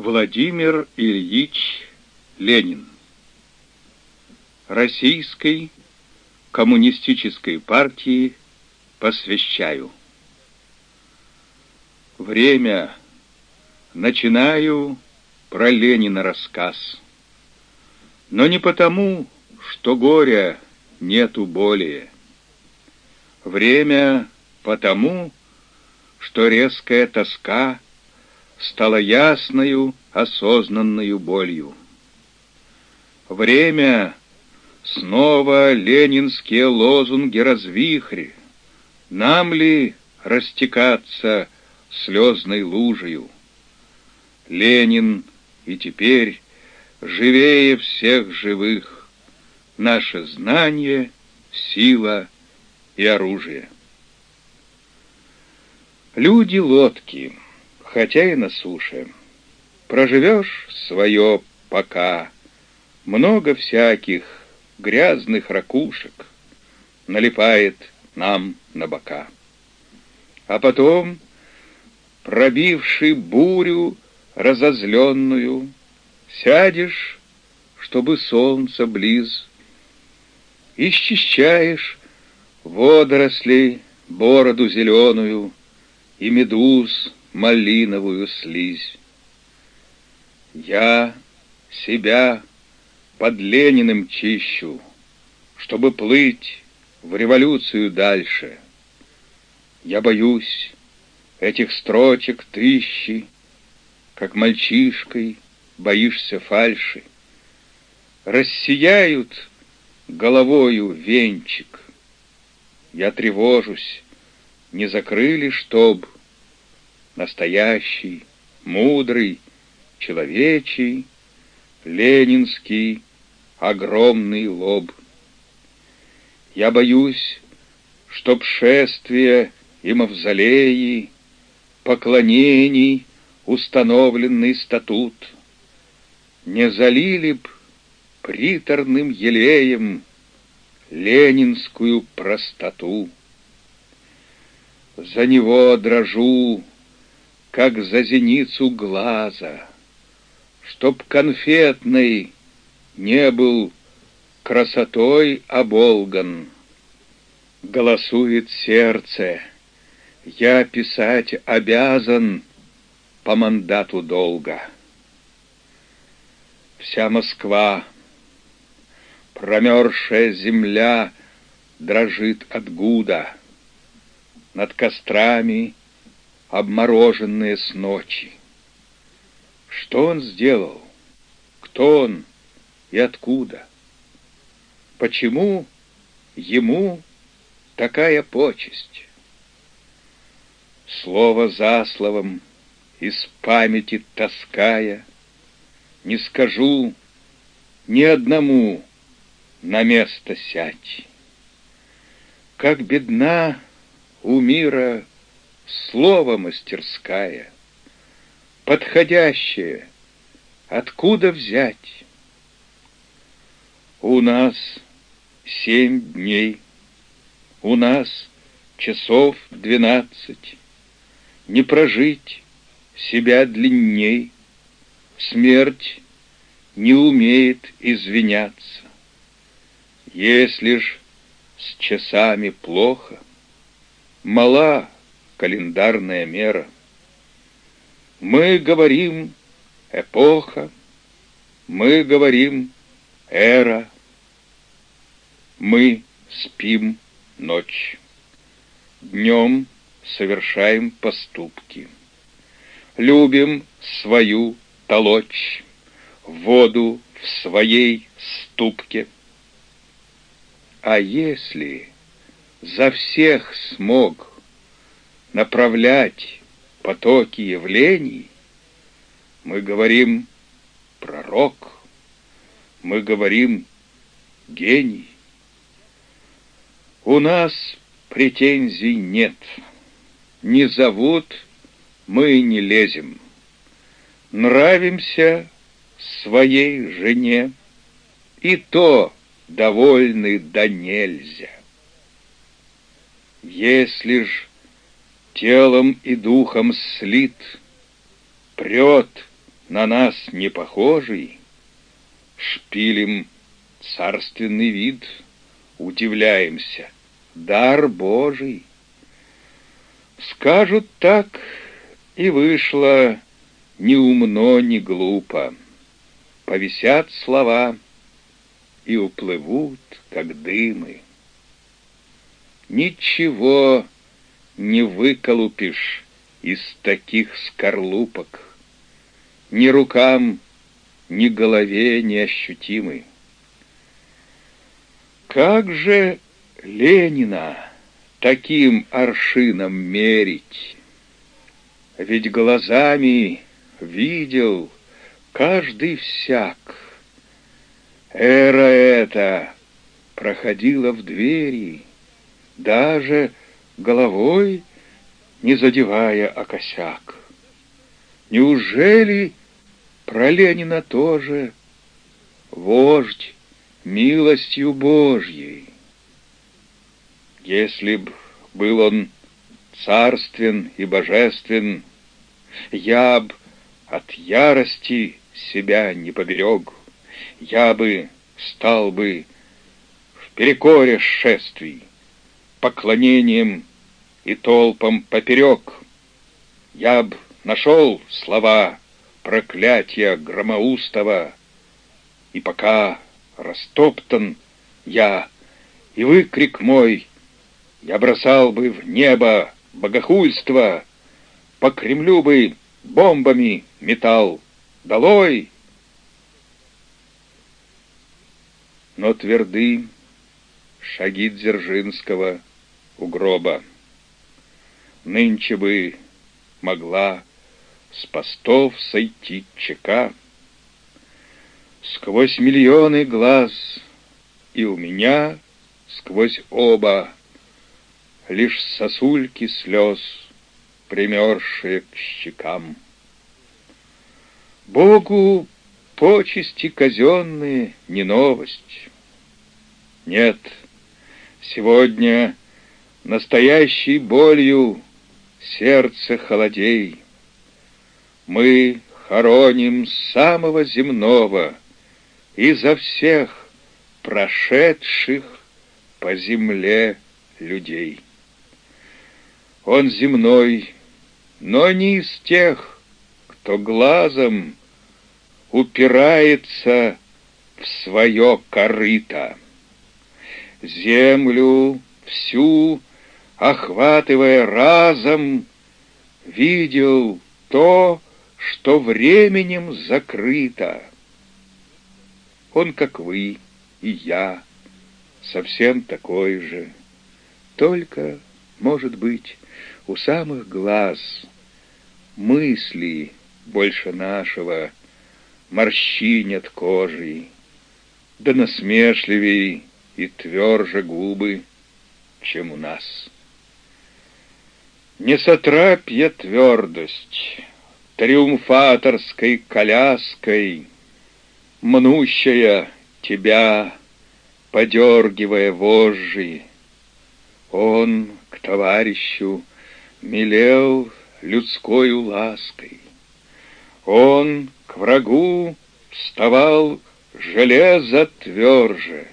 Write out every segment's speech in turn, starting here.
Владимир Ильич Ленин Российской коммунистической партии посвящаю. Время. Начинаю про Ленина рассказ. Но не потому, что горя нету более. Время потому, что резкая тоска — стала ясною, осознанною болью. Время снова ленинские лозунги развихри. Нам ли растекаться слезной лужею? Ленин и теперь живее всех живых, наше знание, сила и оружие. Люди-лодки — хотя и на суше. Проживешь свое пока, много всяких грязных ракушек налипает нам на бока. А потом, пробивший бурю разозленную, сядешь, чтобы солнце близ, и счищаешь водорослей бороду зеленую и медуз малиновую слизь. Я себя под Лениным чищу, чтобы плыть в революцию дальше. Я боюсь этих строчек тысячи, как мальчишкой боишься фальши. Рассияют головою венчик. Я тревожусь, не закрыли, чтоб настоящий, мудрый, человечий, ленинский, огромный лоб. Я боюсь, чтоб шествие и мавзолеи, поклонений, установленный статут, не залили б приторным елеем ленинскую простоту. За него дрожу, как за зеницу глаза, Чтоб конфетный не был красотой оболган. Голосует сердце, я писать обязан по мандату долга. Вся Москва, промерзшая земля, дрожит от гуда. Над кострами обмороженные с ночи. Что он сделал? Кто он и откуда? Почему ему такая почесть? Слово за словом, из памяти таская, Не скажу ни одному на место сядь. Как бедна у мира слово мастерская, подходящее, откуда взять? У нас семь дней, у нас часов двенадцать, не прожить себя длинней, смерть не умеет извиняться. Если ж с часами плохо, мала календарная мера. Мы говорим эпоха, мы говорим эра. Мы спим ночь. Днем совершаем поступки. Любим свою толочь, воду в своей ступке. А если за всех смог направлять потоки явлений, мы говорим пророк, мы говорим гений. У нас претензий нет, не зовут, мы не лезем. Нравимся своей жене, и то довольны да нельзя. Если ж телом и духом слит, прет на нас не похожий, шпилем царственный вид, удивляемся, дар Божий. Скажут так, и вышло ни умно, ни глупо. Повисят слова и уплывут, как дымы. Ничего не выколупишь из таких скорлупок. Ни рукам, ни голове неощутимы. Как же Ленина таким аршином мерить? Ведь глазами видел каждый всяк. Эра эта проходила в двери, даже головой не задевая о косяк. Неужели про Ленина тоже вождь милостью Божьей? Если б был он царствен и божествен, я б от ярости себя не поберег, я бы стал бы в перекоре шествий, поклонением и толпам поперек. Я б нашел слова проклятия громоустого, и пока растоптан я, и выкрик мой, я бросал бы в небо богохульство, по Кремлю бы бомбами метал. Долой! Но тверды шаги Дзержинского у гроба. Нынче бы могла с постов сойти чека. Сквозь миллионы глаз и у меня сквозь оба Лишь сосульки слез, примерзшие к щекам. Богу почести казенные не новость. Нет, сегодня настоящей болью сердце холодей. Мы хороним самого земного и за всех прошедших по земле людей. Он земной, но не из тех, кто глазом упирается в свое корыто. Землю всю, охватывая разом, видел то, что временем закрыто. Он, как вы и я, совсем такой же, только, может быть, у самых глаз мысли больше нашего морщинят кожей, да насмешливей и тверже губы, чем у нас. Не сотрапья твердость, триумфаторской коляской, мнущая тебя, подергивая вожжи. Он к товарищу милел людскою лаской. Он к врагу вставал железо тверже.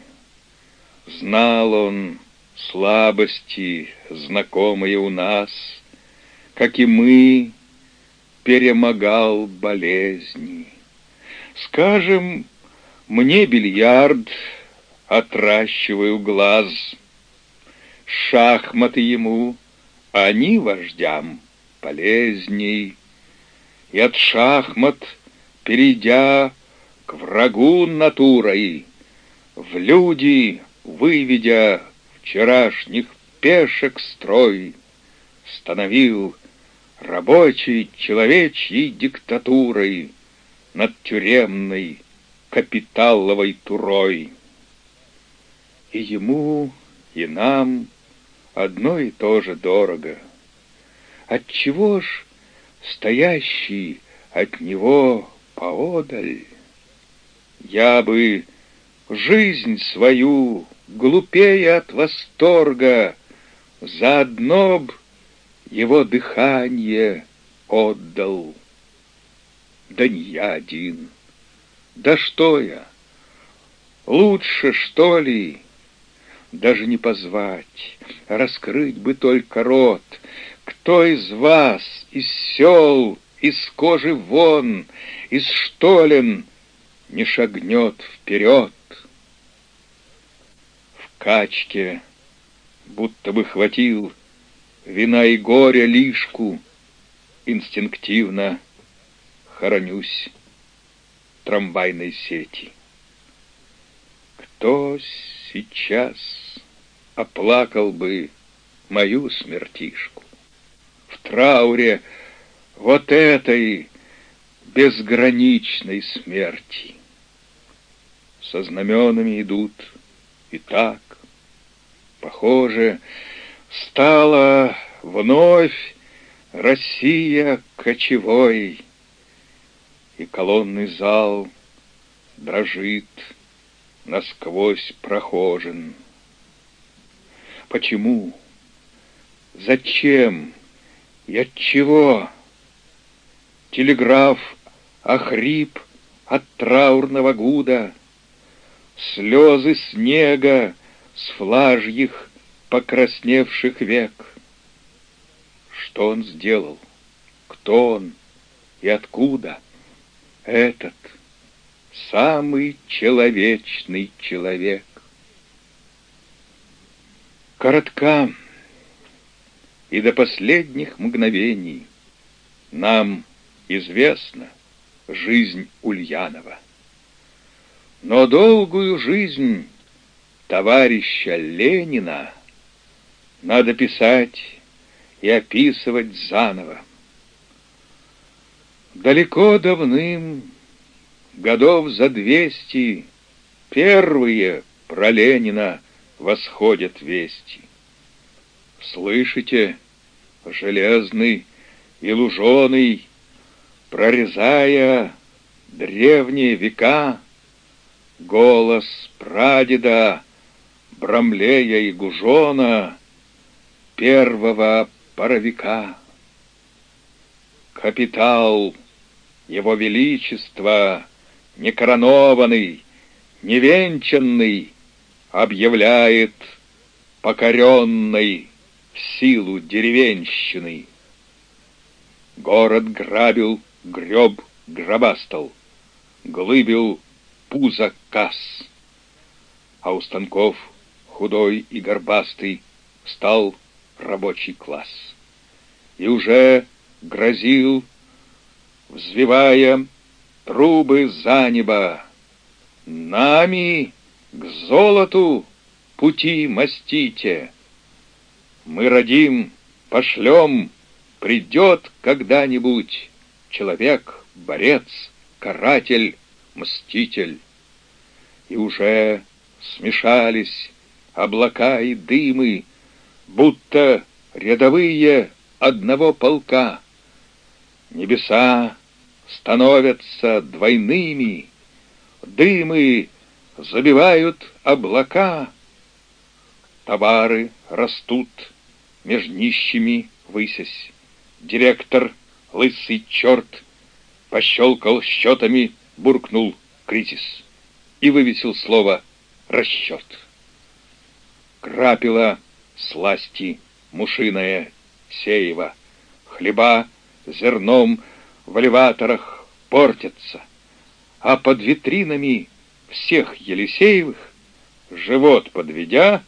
Знал он слабости, знакомые у нас, как и мы, перемогал болезни. Скажем, мне бильярд, отращиваю глаз, шахматы ему, они вождям полезней. И от шахмат, перейдя к врагу натурой, в люди, выведя вчерашних пешек строй, становил рабочей человечьей диктатурой над тюремной капиталовой турой. И ему, и нам одно и то же дорого. Отчего ж стоящий от него поодаль? Я бы жизнь свою, глупее от восторга, Заодно б его дыхание отдал. да не я один. Да что я? Лучше, что ли, даже не позвать, раскрыть бы только рот. Кто из вас, из сел, из кожи вон, из штолен не шагнет вперед? Качке будто бы хватил вина и горя лишку, инстинктивно хоронюсь трамвайной сети. Кто сейчас оплакал бы мою смертишку? В трауре вот этой безграничной смерти. Со знаменами идут и так. Похоже, стала вновь Россия кочевой, И колонный зал дрожит, насквозь прохожен. Почему? Зачем? И от чего? Телеграф охрип от траурного гуда, Слезы снега с флажьих покрасневших век. Что он сделал? Кто он? И откуда? Этот самый человечный человек. Коротка и до последних мгновений нам известна жизнь Ульянова. Но долгую жизнь товарища Ленина надо писать и описывать заново. Далеко давным, годов за двести, первые про Ленина восходят вести. Слышите, железный и луженый, прорезая древние века, голос прадеда, Брамлея и Гужона, первого паровика. Капитал его величества, некоронованный, невенчанный, объявляет покоренной силу деревенщины. Город грабил, греб, гробастал, глыбил пузо касс. А у станков худой и горбастый стал рабочий класс. И уже грозил, взвивая трубы за небо, нами к золоту пути мастите. Мы родим, пошлем, придет когда-нибудь человек, борец, каратель, мститель. И уже смешались облака и дымы, будто рядовые одного полка. Небеса становятся двойными, дымы забивают облака. Товары растут меж нищими высясь. Директор, лысый черт, пощелкал счетами, буркнул кризис и вывесил слово «расчет». Крапила сласти мушиная сеева, хлеба зерном в элеваторах портятся, а под витринами всех Елисеевых, живот подведя,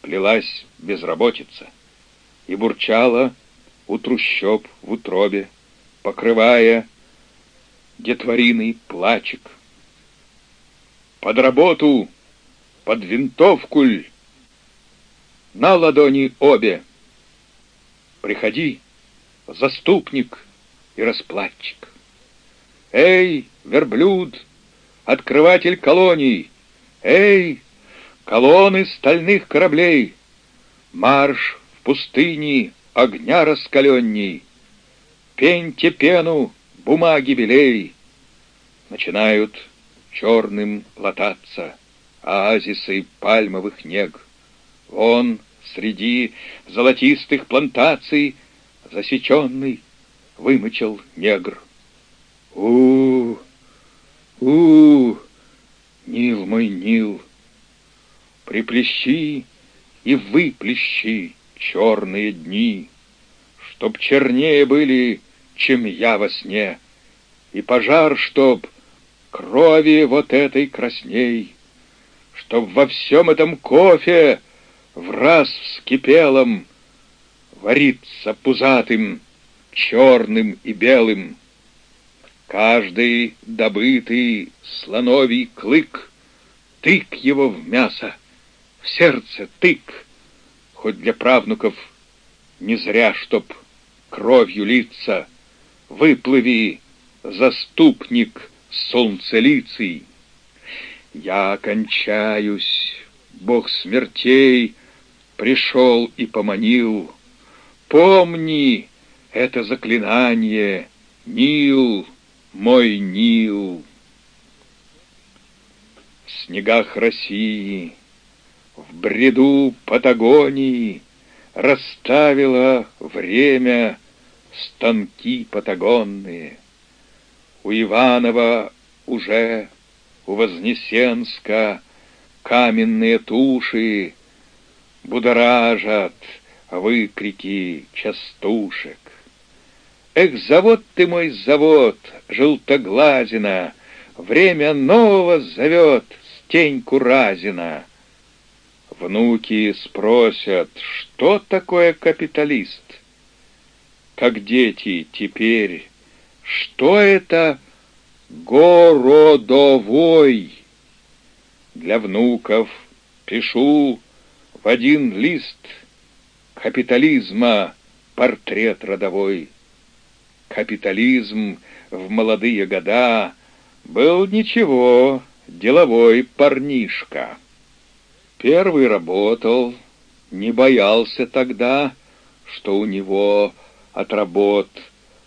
плелась безработица и бурчала у трущоб в утробе, покрывая детвориный плачек. Под работу, под винтовкуль, на ладони обе. Приходи, заступник и расплатчик. Эй, верблюд, открыватель колоний! Эй, колонны стальных кораблей! Марш в пустыне огня раскаленней! Пеньте пену, бумаги белей! Начинают черным лататься оазисы пальмовых нег. Он среди золотистых плантаций засеченный вымычал негр. У, у, Нил мой Нил, приплещи и выплещи черные дни, чтоб чернее были, чем я во сне, и пожар, чтоб крови вот этой красней, чтоб во всем этом кофе в раз вскипелом варится пузатым, черным и белым. Каждый добытый слоновий клык, тык его в мясо, в сердце тык, хоть для правнуков не зря, чтоб кровью литься, выплыви, заступник солнцелицый. Я кончаюсь, Бог смертей пришел и поманил. Помни это заклинание, Нил, мой Нил. В снегах России, в бреду Патагонии Расставило время станки патагонные. У Иванова уже, у Вознесенска Каменные туши будоражат выкрики частушек. Эх, завод ты мой завод, желтоглазина, Время нового зовет Стеньку Разина. Внуки спросят, что такое капиталист? Как дети теперь, что это городовой? Для внуков пишу в один лист капитализма портрет родовой. Капитализм в молодые года был ничего, деловой парнишка. Первый работал, не боялся тогда, что у него от работ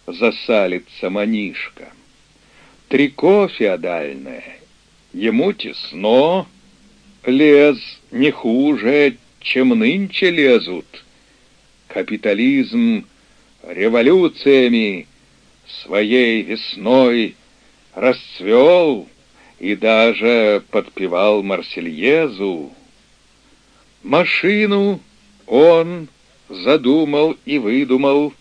засалится манишка. Трико феодальное, ему тесно, лез не хуже, чем нынче лезут. Капитализм революциями своей весной расцвел и даже подпевал Марсельезу. Машину он задумал и выдумал,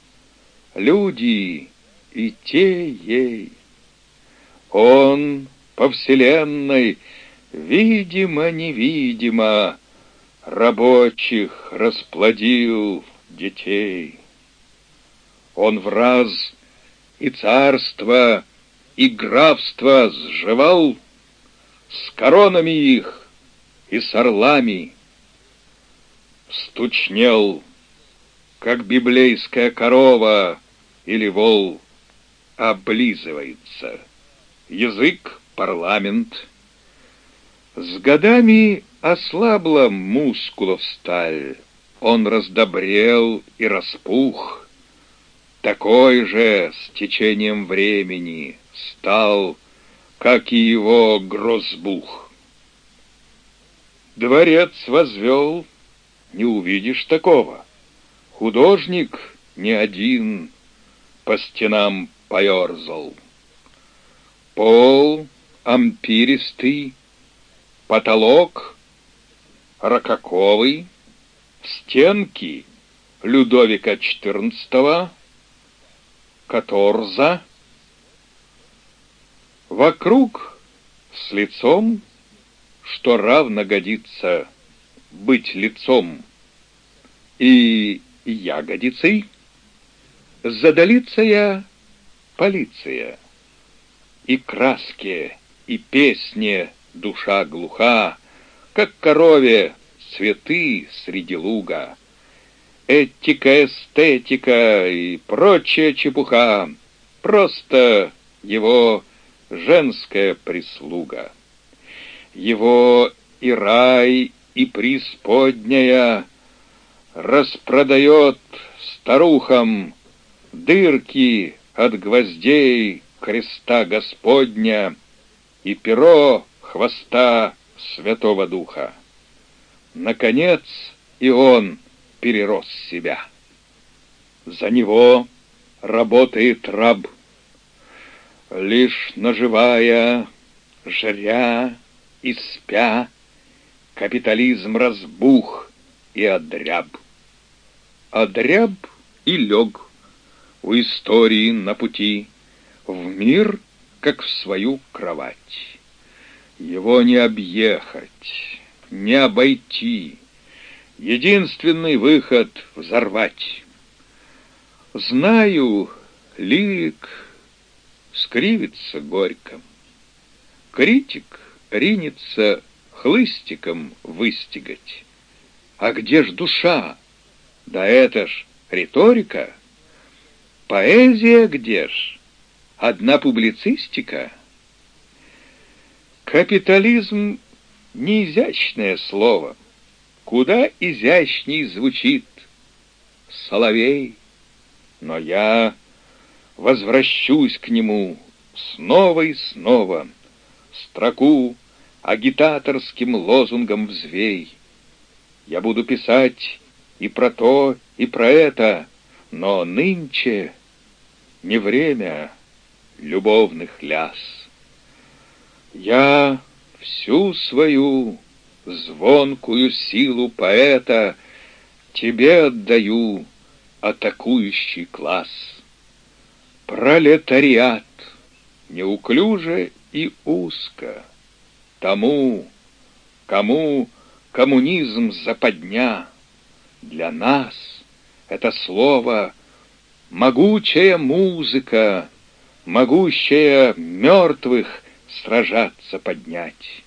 люди и те ей. Он по вселенной, видимо-невидимо, рабочих расплодил детей. Он в раз и царство, и графство сживал с коронами их и с орлами стучнел, как библейская корова или вол, облизывается. Язык — парламент. С годами ослабла мускулов сталь, он раздобрел и распух. Такой же с течением времени стал, как и его грозбух. Дворец возвел — не увидишь такого. Художник не один по стенам поерзал. Пол ампиристый, потолок рококовый, стенки Людовика XIV, Каторза. Вокруг с лицом, что равно годится быть лицом и ягодицей, задалится я полиция, и краске, и песне душа глуха, как корове цветы среди луга. Этика, эстетика и прочая чепуха, просто его женская прислуга. Его и рай, и присподняя распродает старухам дырки от гвоздей креста Господня и перо хвоста Святого Духа. Наконец и он перерос себя. За него работает раб. Лишь наживая, жря и спя, Капитализм разбух и одряб. Одряб и лег у истории на пути В мир, как в свою кровать. Его не объехать, не обойти, Единственный выход — взорвать. Знаю, лирик скривится горько. Критик ринется хлыстиком выстигать. А где ж душа? Да это ж риторика. Поэзия где ж? Одна публицистика? Капитализм — неизящное слово. Куда изящней звучит соловей. Но я возвращусь к нему снова и снова, строку агитаторским лозунгом взвей. Я буду писать и про то, и про это, но нынче не время любовных ляс. Я всю свою звонкую силу поэта тебе отдаю, атакующий класс. Пролетариат, неуклюже и узко, тому, кому коммунизм западня, для нас это слово могучая музыка, могущая мертвых сражаться поднять.